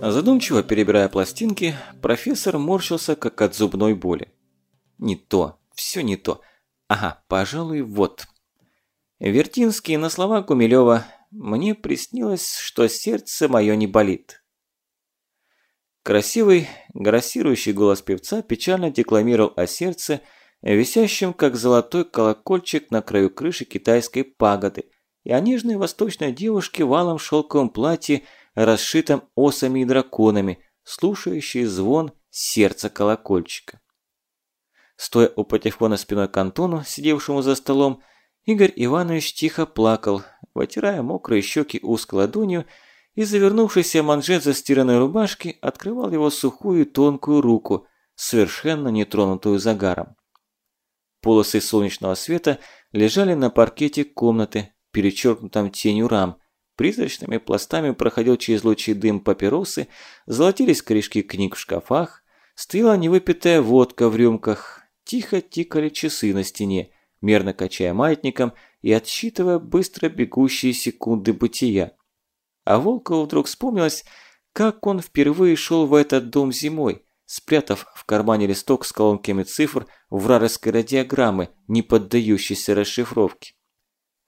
Задумчиво перебирая пластинки, профессор морщился, как от зубной боли. Не то, все не то. Ага, пожалуй, вот. Вертинский на слова Гумилева «Мне приснилось, что сердце мое не болит». Красивый, грассирующий голос певца печально декламировал о сердце, висящем как золотой колокольчик на краю крыши китайской пагоды, и о нежной восточной девушке в алом шелковом платье, расшитом осами и драконами, слушающей звон сердца колокольчика. Стоя у патефона спиной к Антону, сидевшему за столом, Игорь Иванович тихо плакал, вытирая мокрые щеки узкой ладонью и, завернувшийся манжет застиранной рубашки, открывал его сухую тонкую руку, совершенно нетронутую загаром. Полосы солнечного света лежали на паркете комнаты, перечеркнутом тенью рам, призрачными пластами проходил через лучи дым папиросы, золотились корешки книг в шкафах, стояла невыпитая водка в рюмках, тихо тикали часы на стене, мерно качая маятником и отсчитывая быстро бегущие секунды бытия. А Волкову вдруг вспомнилось, как он впервые шел в этот дом зимой, спрятав в кармане листок с колонками цифр в вражеской радиограммы, не поддающейся расшифровке.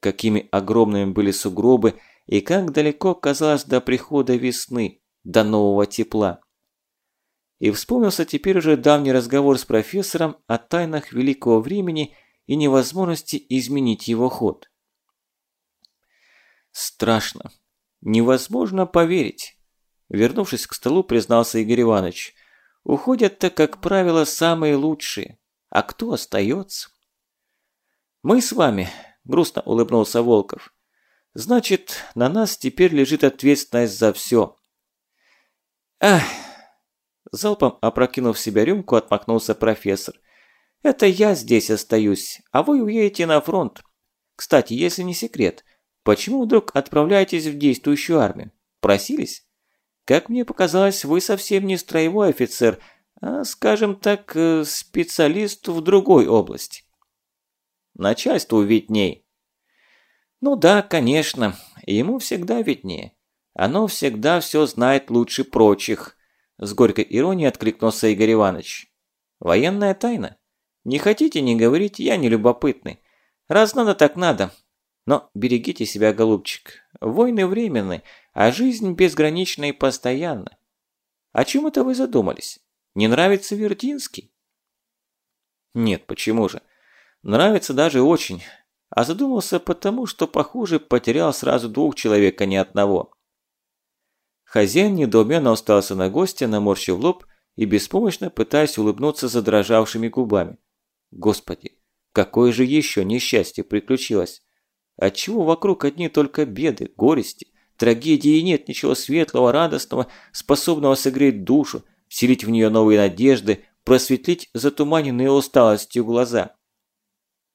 Какими огромными были сугробы и как далеко казалось до прихода весны, до нового тепла. И вспомнился теперь уже давний разговор с профессором о тайнах великого времени и невозможности изменить его ход. Страшно. Невозможно поверить. Вернувшись к столу, признался Игорь Иванович. Уходят-то, как правило, самые лучшие. А кто остается? Мы с вами, грустно улыбнулся Волков. Значит, на нас теперь лежит ответственность за все. Ах! Залпом опрокинув в себя рюмку, отмахнулся профессор. Это я здесь остаюсь, а вы уедете на фронт. Кстати, если не секрет, почему вдруг отправляетесь в действующую армию? Просились? Как мне показалось, вы совсем не строевой офицер, а, скажем так, э, специалист в другой области. Начальству видней. Ну да, конечно, ему всегда виднее. Оно всегда все знает лучше прочих. С горькой иронией откликнулся Игорь Иванович. Военная тайна. Не хотите, не говорите, я не любопытный. Раз надо, так надо. Но берегите себя, голубчик. Войны временны, а жизнь безгранична и постоянна. О чем это вы задумались? Не нравится Вертинский? Нет, почему же? Нравится даже очень. А задумался потому, что, похоже, потерял сразу двух человек, а не одного. Хозяин недоуменно остался на гостя, наморщив лоб и беспомощно пытаясь улыбнуться задрожавшими губами. Господи, какое же еще несчастье приключилось? Отчего вокруг одни только беды, горести, трагедии и нет ничего светлого, радостного, способного согреть душу, вселить в нее новые надежды, просветлить затуманенные усталостью глаза?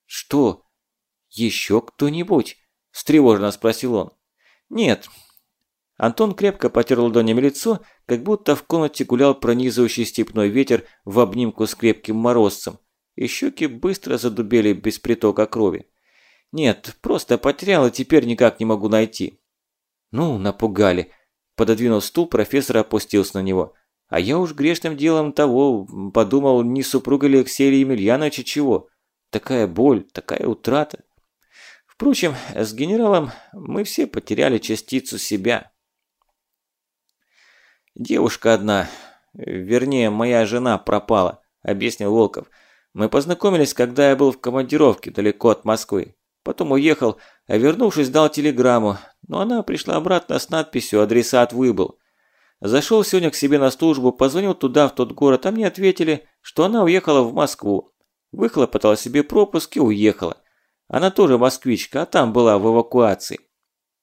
«Что? Еще кто-нибудь?» – встревоженно спросил он. «Нет». Антон крепко потер ладонями лицо, как будто в комнате гулял пронизывающий степной ветер в обнимку с крепким морозцем, и щеки быстро задубели без притока крови. Нет, просто потерял и теперь никак не могу найти. Ну, напугали. Пододвинув стул, профессор опустился на него. А я уж грешным делом того подумал, не супруга ли Алексея Емельяновича чего. Такая боль, такая утрата. Впрочем, с генералом мы все потеряли частицу себя. Девушка одна, вернее, моя жена пропала, объяснил Волков. Мы познакомились, когда я был в командировке далеко от Москвы. Потом уехал, а вернувшись, дал телеграмму, но она пришла обратно с надписью «Адресат выбыл». Зашел сегодня к себе на службу, позвонил туда, в тот город, а мне ответили, что она уехала в Москву. Выхлопотала себе пропуск и уехала. Она тоже москвичка, а там была в эвакуации.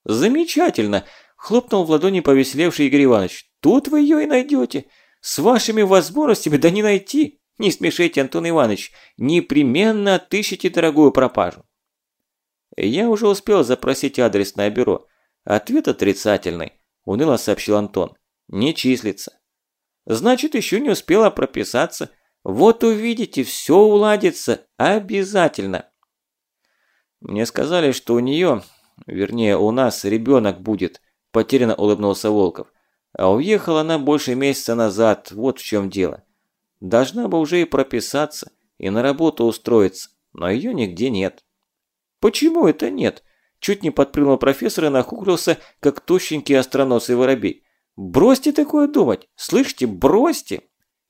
«Замечательно!» – хлопнул в ладони повеселевший Игорь Иванович. «Тут вы ее и найдете. С вашими возможностями да не найти!» Не смешите, Антон Иванович, непременно отыщите дорогую пропажу. Я уже успел запросить адресное бюро. Ответ отрицательный, уныло сообщил Антон. Не числится. Значит, еще не успела прописаться. Вот увидите, все уладится. Обязательно. Мне сказали, что у нее, Вернее, у нас ребенок будет, потерянно улыбнулся Волков. А уехала она больше месяца назад, вот в чем дело. Должна бы уже и прописаться, и на работу устроиться, но ее нигде нет. Почему это нет? Чуть не подпрыгнул профессор и нахухлился, как тощенький остроносый воробей. Бросьте такое думать, слышите, бросьте!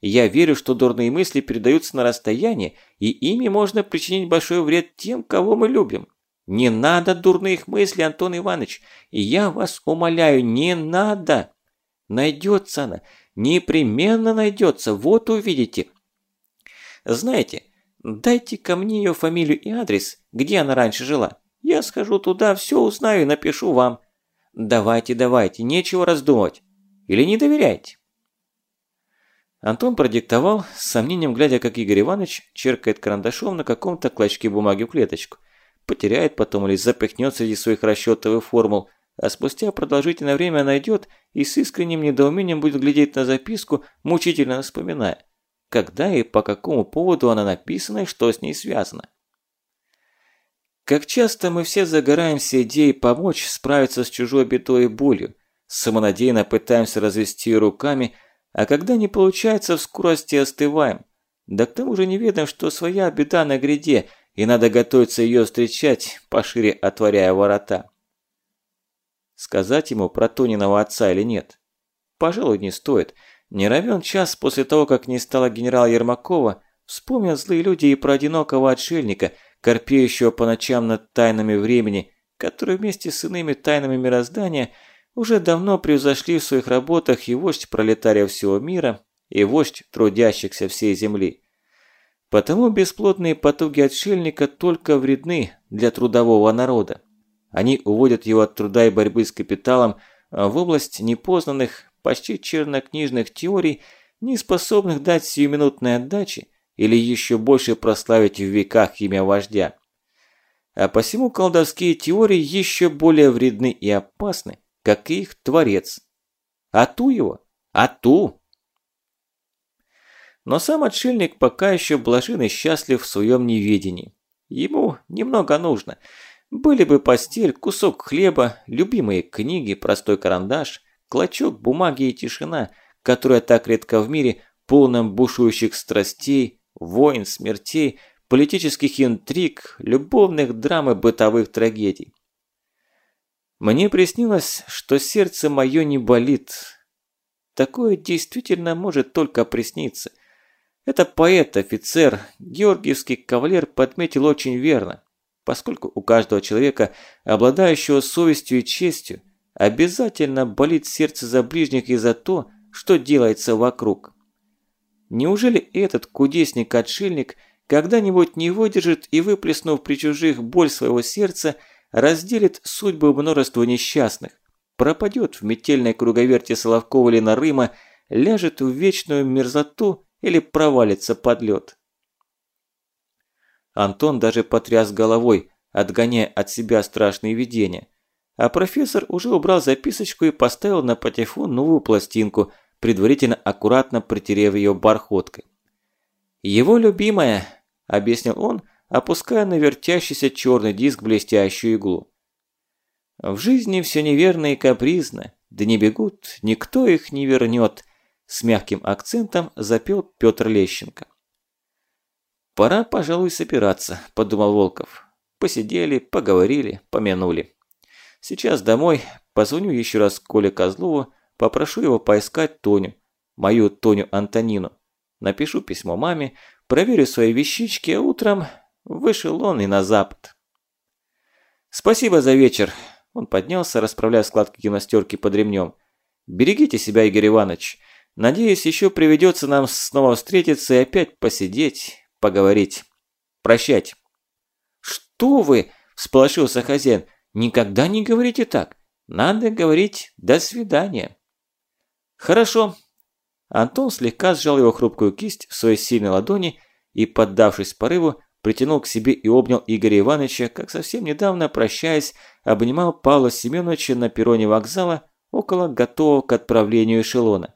Я верю, что дурные мысли передаются на расстояние, и ими можно причинить большой вред тем, кого мы любим. Не надо дурных мыслей, Антон Иванович, и я вас умоляю, не надо. Найдется она, непременно найдется, вот увидите. Знаете, дайте ко мне ее фамилию и адрес, где она раньше жила. Я схожу туда, все узнаю и напишу вам. Давайте, давайте, нечего раздумывать. Или не доверяете? Антон продиктовал, с сомнением глядя, как Игорь Иванович черкает карандашом на каком-то клочке бумаги в клеточку. Потеряет потом или запихнет среди своих расчетов и формул, а спустя продолжительное время найдет и с искренним недоумением будет глядеть на записку, мучительно вспоминая, когда и по какому поводу она написана и что с ней связано. Как часто мы все загораемся идеей помочь справиться с чужой бедой и болью, самонадеянно пытаемся развести руками – а когда не получается, в скорости остываем. Да к тому же не ведаем, что своя беда на гряде, и надо готовиться ее встречать, пошире отворяя ворота. Сказать ему про Тониного отца или нет? Пожалуй, не стоит. Не равен час после того, как не стало генерала Ермакова, вспомнят злые люди и про одинокого отшельника, корпеющего по ночам над тайнами времени, который вместе с иными тайнами мироздания – уже давно превзошли в своих работах и вождь пролетариев всего мира, и вождь трудящихся всей земли. Потому бесплодные потуги отшельника только вредны для трудового народа. Они уводят его от труда и борьбы с капиталом в область непознанных, почти чернокнижных теорий, не способных дать сиюминутной отдачи или еще больше прославить в веках имя вождя. А посему колдовские теории еще более вредны и опасны, как и их творец. А ту его, а ту. Но сам отшельник пока еще блажен и счастлив в своем неведении. Ему немного нужно. Были бы постель, кусок хлеба, любимые книги, простой карандаш, клочок бумаги и тишина, которая так редко в мире, полном бушующих страстей, войн, смертей, политических интриг, любовных драм и бытовых трагедий. Мне приснилось, что сердце мое не болит. Такое действительно может только присниться. Это поэт, офицер, георгиевский кавалер подметил очень верно, поскольку у каждого человека, обладающего совестью и честью, обязательно болит сердце за ближних и за то, что делается вокруг. Неужели этот кудесник-отшельник когда-нибудь не выдержит и, выплеснув при чужих боль своего сердца, разделит судьбы множества несчастных, пропадет в метельной круговерте Соловкова или Нарыма, ляжет в вечную мерзоту или провалится под лед. Антон даже потряс головой, отгоняя от себя страшные видения. А профессор уже убрал записочку и поставил на патефон новую пластинку, предварительно аккуратно притерев ее бархоткой. «Его любимая», – объяснил он, опуская на вертящийся черный диск блестящую иглу. В жизни все неверно и капризно, да не бегут, никто их не вернет, с мягким акцентом запел Петр Лещенко. «Пора, пожалуй, собираться», – подумал Волков. Посидели, поговорили, помянули. Сейчас домой, позвоню еще раз Коле Козлову, попрошу его поискать Тоню, мою Тоню Антонину. Напишу письмо маме, проверю свои вещички, а утром Вышел он и на запад. «Спасибо за вечер!» Он поднялся, расправляя складки гимнастерки под ремнем. «Берегите себя, Игорь Иванович. Надеюсь, еще приведется нам снова встретиться и опять посидеть, поговорить. Прощать». «Что вы?» – всполошился хозяин. «Никогда не говорите так. Надо говорить «до свидания». «Хорошо». Антон слегка сжал его хрупкую кисть в своей сильной ладони и, поддавшись порыву, притянул к себе и обнял Игоря Ивановича, как совсем недавно, прощаясь, обнимал Павла Семеновича на перроне вокзала около готового к отправлению эшелона.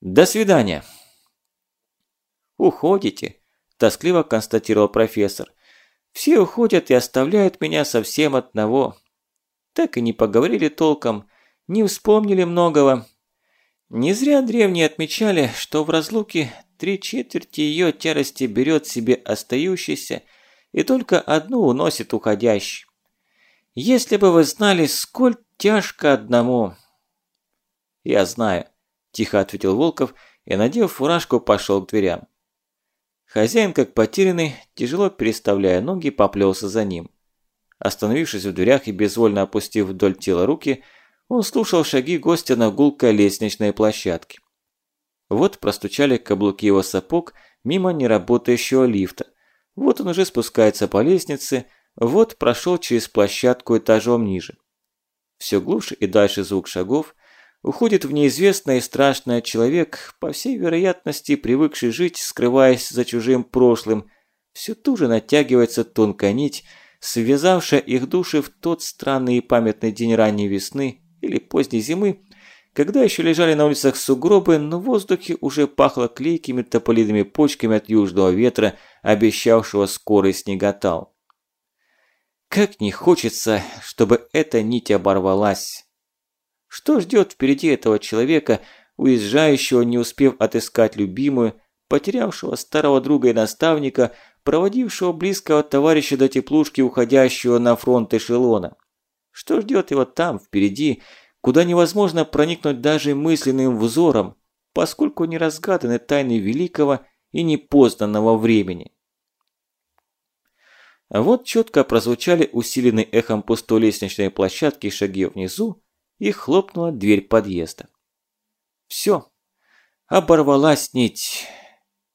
«До свидания!» «Уходите», – тоскливо констатировал профессор. «Все уходят и оставляют меня совсем одного. Так и не поговорили толком, не вспомнили многого. Не зря древние отмечали, что в разлуке три четверти ее тярости берет себе остающийся и только одну уносит уходящий. Если бы вы знали, сколь тяжко одному. Я знаю, тихо ответил Волков и, надев фуражку, пошел к дверям. Хозяин, как потерянный, тяжело переставляя ноги, поплелся за ним. Остановившись в дверях и безвольно опустив вдоль тела руки, он слушал шаги гостя на гулкой лестничной площадке. Вот простучали каблуки его сапог мимо неработающего лифта. Вот он уже спускается по лестнице, вот прошел через площадку этажом ниже. Все глуше и дальше звук шагов, уходит в неизвестное и страшное человек, по всей вероятности привыкший жить, скрываясь за чужим прошлым, все туже натягивается тонкая нить, связавшая их души в тот странный и памятный день ранней весны или поздней зимы, когда еще лежали на улицах сугробы, но в воздухе уже пахло клейкими тополиными почками от южного ветра, обещавшего скорый снеготал. Как не хочется, чтобы эта нить оборвалась. Что ждет впереди этого человека, уезжающего, не успев отыскать любимую, потерявшего старого друга и наставника, проводившего близкого товарища до теплушки, уходящего на фронт эшелона? Что ждет его там, впереди, куда невозможно проникнуть даже мысленным взором, поскольку не разгаданы тайны великого и непознанного времени? А вот четко прозвучали усиленный эхом пустой лестничной площадки шаги внизу, и хлопнула дверь подъезда. Все, оборвалась нить,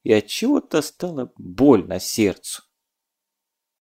и от чего-то стало больно сердцу.